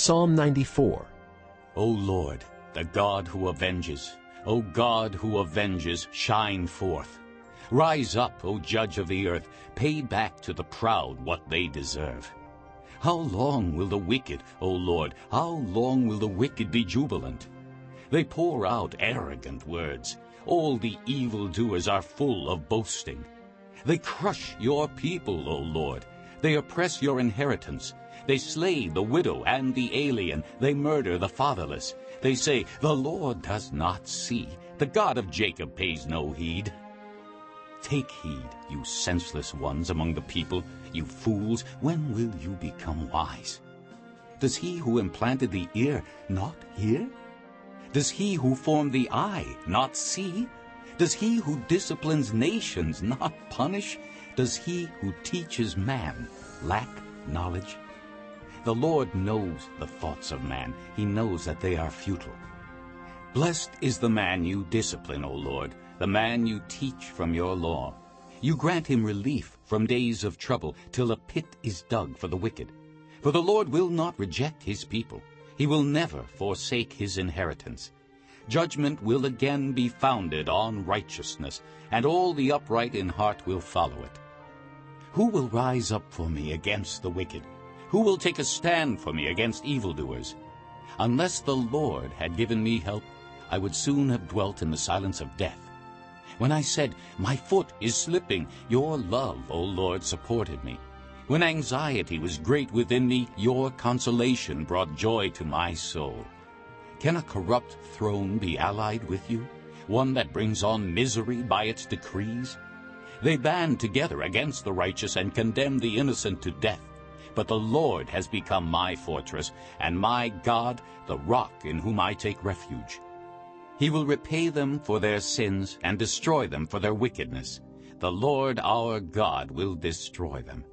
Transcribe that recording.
Psalm 94 O Lord, the God who avenges, O God who avenges, shine forth. Rise up, O Judge of the earth, pay back to the proud what they deserve. How long will the wicked, O Lord, how long will the wicked be jubilant? They pour out arrogant words. All the evildoers are full of boasting. They crush your people, O Lord. They oppress your inheritance. They slay the widow and the alien. They murder the fatherless. They say, The Lord does not see. The God of Jacob pays no heed. Take heed, you senseless ones among the people, you fools, when will you become wise? Does he who implanted the ear not hear? Does he who formed the eye not see? Does he who disciplines nations not punish? Does he who teaches man lack knowledge? The Lord knows the thoughts of man. He knows that they are futile. Blessed is the man you discipline, O Lord, the man you teach from your law. You grant him relief from days of trouble, till a pit is dug for the wicked. For the Lord will not reject his people. He will never forsake his inheritance. Judgment will again be founded on righteousness, and all the upright in heart will follow it. Who will rise up for me against the wicked? Who will take a stand for me against evildoers? Unless the Lord had given me help, I would soon have dwelt in the silence of death. When I said, My foot is slipping, your love, O Lord, supported me. When anxiety was great within me, your consolation brought joy to my soul. Can a corrupt throne be allied with you, one that brings on misery by its decrees? They band together against the righteous and condemn the innocent to death. But the Lord has become my fortress, and my God, the rock in whom I take refuge. He will repay them for their sins and destroy them for their wickedness. The Lord our God will destroy them.